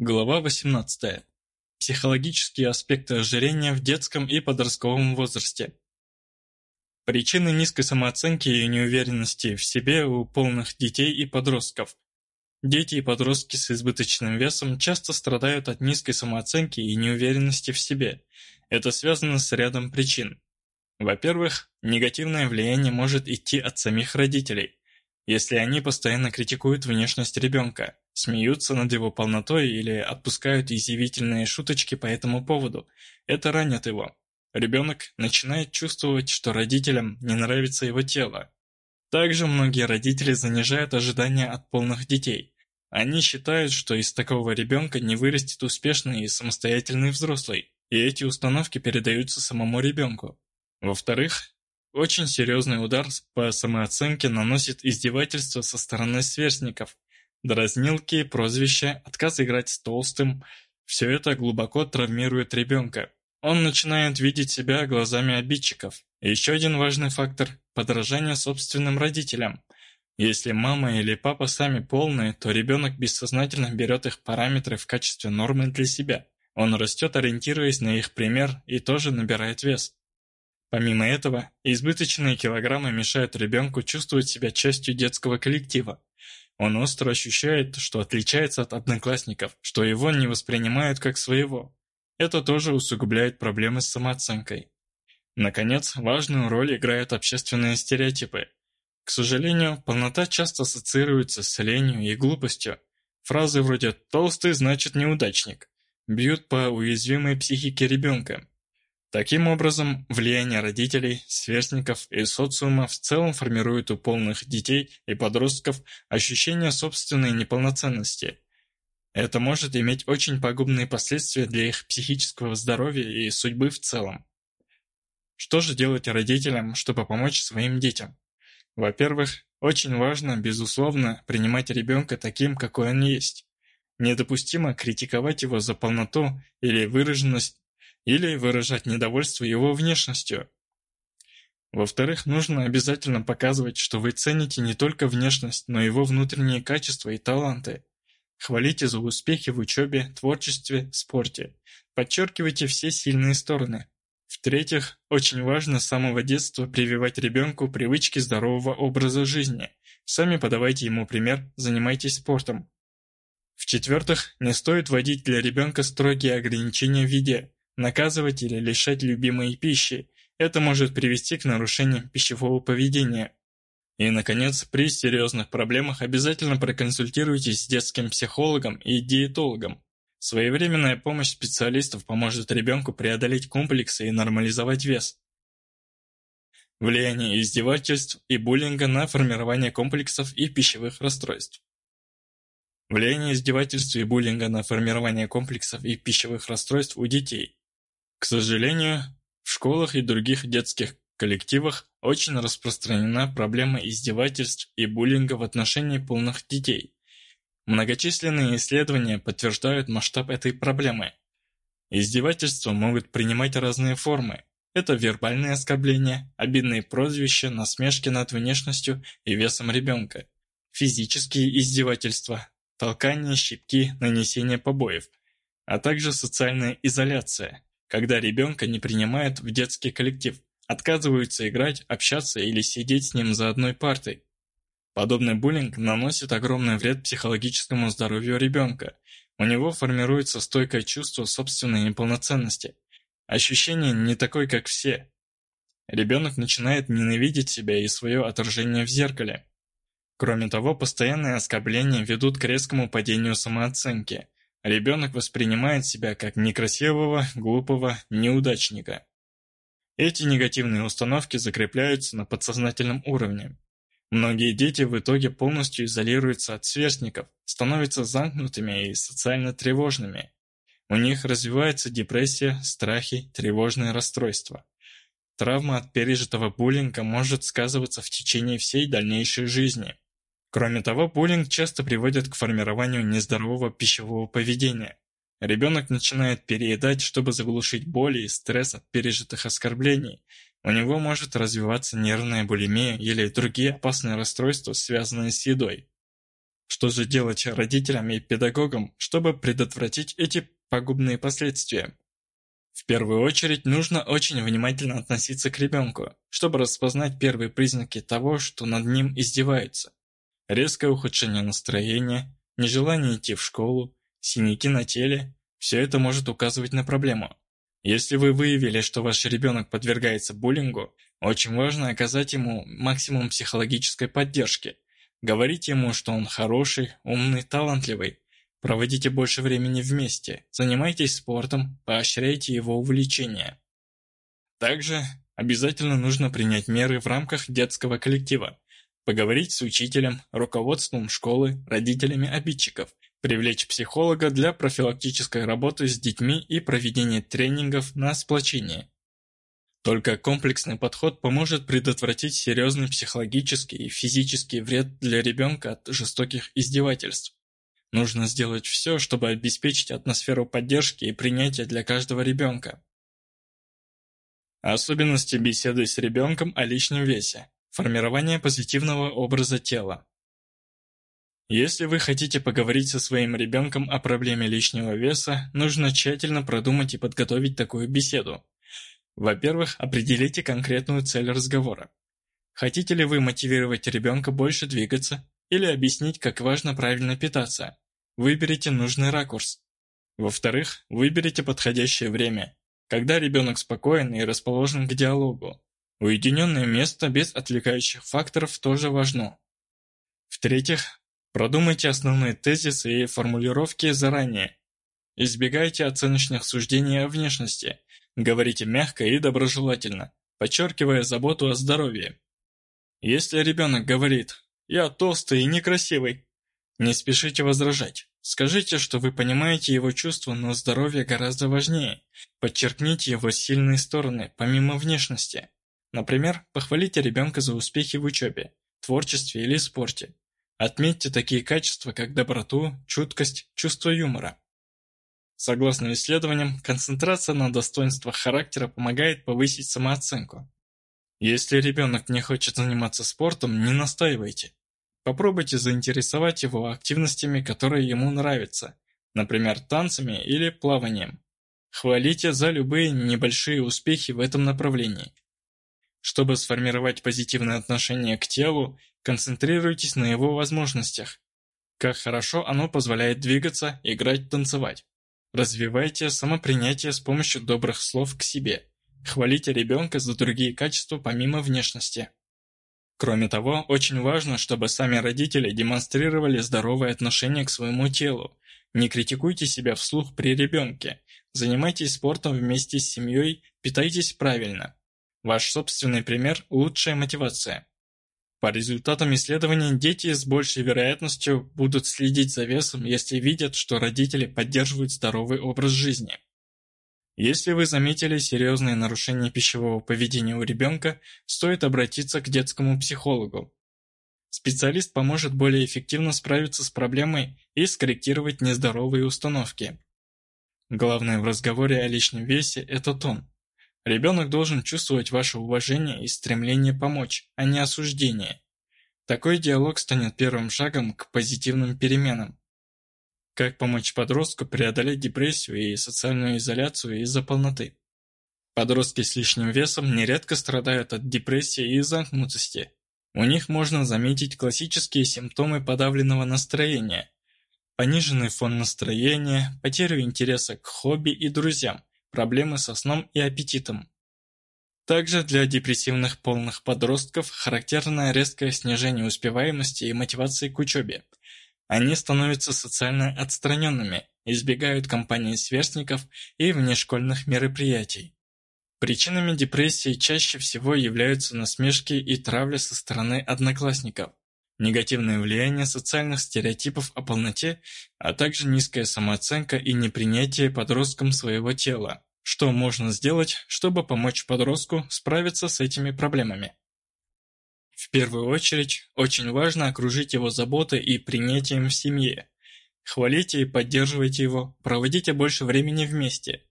Глава 18. Психологические аспекты ожирения в детском и подростковом возрасте. Причины низкой самооценки и неуверенности в себе у полных детей и подростков. Дети и подростки с избыточным весом часто страдают от низкой самооценки и неуверенности в себе. Это связано с рядом причин. Во-первых, негативное влияние может идти от самих родителей, если они постоянно критикуют внешность ребенка, смеются над его полнотой или отпускают изъявительные шуточки по этому поводу. Это ранит его. Ребенок начинает чувствовать, что родителям не нравится его тело. Также многие родители занижают ожидания от полных детей. Они считают, что из такого ребенка не вырастет успешный и самостоятельный взрослый, и эти установки передаются самому ребенку. Во-вторых, очень серьезный удар по самооценке наносит издевательство со стороны сверстников, Дразнилки, прозвища, отказ играть с толстым – все это глубоко травмирует ребенка. Он начинает видеть себя глазами обидчиков. еще один важный фактор – подражание собственным родителям. Если мама или папа сами полные, то ребенок бессознательно берет их параметры в качестве нормы для себя. Он растет, ориентируясь на их пример, и тоже набирает вес. Помимо этого, избыточные килограммы мешают ребенку чувствовать себя частью детского коллектива. Он остро ощущает, что отличается от одноклассников, что его не воспринимают как своего. Это тоже усугубляет проблемы с самооценкой. Наконец, важную роль играют общественные стереотипы. К сожалению, полнота часто ассоциируется с ленью и глупостью. Фразы вроде «толстый значит неудачник» бьют по уязвимой психике ребенка, Таким образом, влияние родителей, сверстников и социума в целом формирует у полных детей и подростков ощущение собственной неполноценности. Это может иметь очень пагубные последствия для их психического здоровья и судьбы в целом. Что же делать родителям, чтобы помочь своим детям? Во-первых, очень важно, безусловно, принимать ребенка таким, какой он есть. Недопустимо критиковать его за полноту или выраженность или выражать недовольство его внешностью. Во-вторых, нужно обязательно показывать, что вы цените не только внешность, но и его внутренние качества и таланты. Хвалите за успехи в учебе, творчестве, спорте. Подчеркивайте все сильные стороны. В-третьих, очень важно с самого детства прививать ребенку привычки здорового образа жизни. Сами подавайте ему пример, занимайтесь спортом. В-четвертых, не стоит вводить для ребенка строгие ограничения в виде наказывать или лишать любимой пищи. Это может привести к нарушениям пищевого поведения. И, наконец, при серьезных проблемах обязательно проконсультируйтесь с детским психологом и диетологом. Своевременная помощь специалистов поможет ребенку преодолеть комплексы и нормализовать вес. Влияние издевательств и буллинга на формирование комплексов и пищевых расстройств. Влияние издевательств и буллинга на формирование комплексов и пищевых расстройств у детей. К сожалению, в школах и других детских коллективах очень распространена проблема издевательств и буллинга в отношении полных детей. Многочисленные исследования подтверждают масштаб этой проблемы. Издевательства могут принимать разные формы. Это вербальные оскорбления, обидные прозвища, насмешки над внешностью и весом ребенка, физические издевательства, толкание, щипки, нанесение побоев, а также социальная изоляция – когда ребенка не принимают в детский коллектив, отказываются играть, общаться или сидеть с ним за одной партой. Подобный буллинг наносит огромный вред психологическому здоровью ребенка. У него формируется стойкое чувство собственной неполноценности, ощущение не такой, как все. Ребенок начинает ненавидеть себя и свое отражение в зеркале. Кроме того, постоянные оскорбления ведут к резкому падению самооценки – Ребенок воспринимает себя как некрасивого, глупого, неудачника. Эти негативные установки закрепляются на подсознательном уровне. Многие дети в итоге полностью изолируются от сверстников, становятся замкнутыми и социально тревожными. У них развивается депрессия, страхи, тревожные расстройства. Травма от пережитого буллинга может сказываться в течение всей дальнейшей жизни. Кроме того, буллинг часто приводит к формированию нездорового пищевого поведения. Ребенок начинает переедать, чтобы заглушить боль и стресс от пережитых оскорблений. У него может развиваться нервная булимия или другие опасные расстройства, связанные с едой. Что же делать родителям и педагогам, чтобы предотвратить эти пагубные последствия? В первую очередь нужно очень внимательно относиться к ребенку, чтобы распознать первые признаки того, что над ним издеваются. Резкое ухудшение настроения, нежелание идти в школу, синяки на теле – все это может указывать на проблему. Если вы выявили, что ваш ребенок подвергается буллингу, очень важно оказать ему максимум психологической поддержки. Говорить ему, что он хороший, умный, талантливый, Проводите больше времени вместе, занимайтесь спортом, поощряйте его увлечения. Также обязательно нужно принять меры в рамках детского коллектива, поговорить с учителем, руководством школы, родителями обидчиков, привлечь психолога для профилактической работы с детьми и проведения тренингов на сплочение. Только комплексный подход поможет предотвратить серьезный психологический и физический вред для ребенка от жестоких издевательств. Нужно сделать все, чтобы обеспечить атмосферу поддержки и принятия для каждого ребенка. Особенности беседы с ребенком о личном весе. Формирование позитивного образа тела. Если вы хотите поговорить со своим ребенком о проблеме лишнего веса, нужно тщательно продумать и подготовить такую беседу. Во-первых, определите конкретную цель разговора. Хотите ли вы мотивировать ребенка больше двигаться, или объяснить, как важно правильно питаться. Выберите нужный ракурс. Во-вторых, выберите подходящее время, когда ребенок спокоен и расположен к диалогу. Уединенное место без отвлекающих факторов тоже важно. В-третьих, продумайте основные тезисы и формулировки заранее. Избегайте оценочных суждений о внешности. Говорите мягко и доброжелательно, подчеркивая заботу о здоровье. Если ребенок говорит я толстый и некрасивый. Не спешите возражать. Скажите, что вы понимаете его чувства, но здоровье гораздо важнее. Подчеркните его сильные стороны, помимо внешности. Например, похвалите ребенка за успехи в учебе, творчестве или спорте. Отметьте такие качества, как доброту, чуткость, чувство юмора. Согласно исследованиям, концентрация на достоинствах характера помогает повысить самооценку. Если ребенок не хочет заниматься спортом, не настаивайте. Попробуйте заинтересовать его активностями, которые ему нравятся, например, танцами или плаванием. Хвалите за любые небольшие успехи в этом направлении. Чтобы сформировать позитивное отношение к телу, концентрируйтесь на его возможностях. Как хорошо оно позволяет двигаться, играть, танцевать. Развивайте самопринятие с помощью добрых слов к себе. Хвалите ребенка за другие качества помимо внешности. Кроме того, очень важно, чтобы сами родители демонстрировали здоровое отношение к своему телу. Не критикуйте себя вслух при ребенке. Занимайтесь спортом вместе с семьей, питайтесь правильно. Ваш собственный пример – лучшая мотивация. По результатам исследований, дети с большей вероятностью будут следить за весом, если видят, что родители поддерживают здоровый образ жизни. Если вы заметили серьезные нарушения пищевого поведения у ребенка, стоит обратиться к детскому психологу. Специалист поможет более эффективно справиться с проблемой и скорректировать нездоровые установки. Главное в разговоре о личном весе – это тон. Ребенок должен чувствовать ваше уважение и стремление помочь, а не осуждение. Такой диалог станет первым шагом к позитивным переменам. Как помочь подростку преодолеть депрессию и социальную изоляцию из-за полноты? Подростки с лишним весом нередко страдают от депрессии и замкнутости. У них можно заметить классические симптомы подавленного настроения, пониженный фон настроения, потерю интереса к хобби и друзьям, проблемы со сном и аппетитом. Также для депрессивных полных подростков характерно резкое снижение успеваемости и мотивации к учебе, они становятся социально отстраненными, избегают компании сверстников и внешкольных мероприятий. Причинами депрессии чаще всего являются насмешки и травля со стороны одноклассников, негативное влияние социальных стереотипов о полноте, а также низкая самооценка и непринятие подросткам своего тела. Что можно сделать, чтобы помочь подростку справиться с этими проблемами? В первую очередь, очень важно окружить его заботой и принятием в семье. Хвалите и поддерживайте его, проводите больше времени вместе.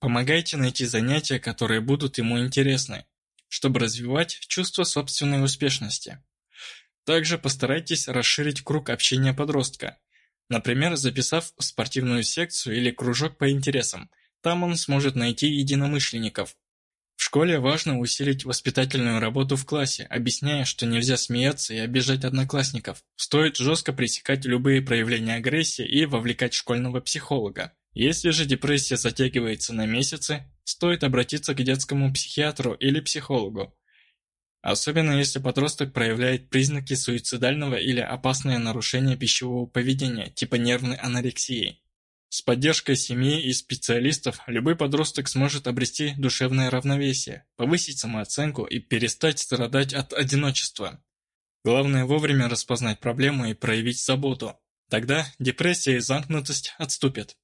Помогайте найти занятия, которые будут ему интересны, чтобы развивать чувство собственной успешности. Также постарайтесь расширить круг общения подростка. Например, записав в спортивную секцию или кружок по интересам. Там он сможет найти единомышленников. В школе важно усилить воспитательную работу в классе, объясняя, что нельзя смеяться и обижать одноклассников. Стоит жестко пресекать любые проявления агрессии и вовлекать школьного психолога. Если же депрессия затягивается на месяцы, стоит обратиться к детскому психиатру или психологу. Особенно если подросток проявляет признаки суицидального или опасное нарушение пищевого поведения, типа нервной анорексии. С поддержкой семьи и специалистов любой подросток сможет обрести душевное равновесие, повысить самооценку и перестать страдать от одиночества. Главное вовремя распознать проблему и проявить заботу. Тогда депрессия и замкнутость отступят.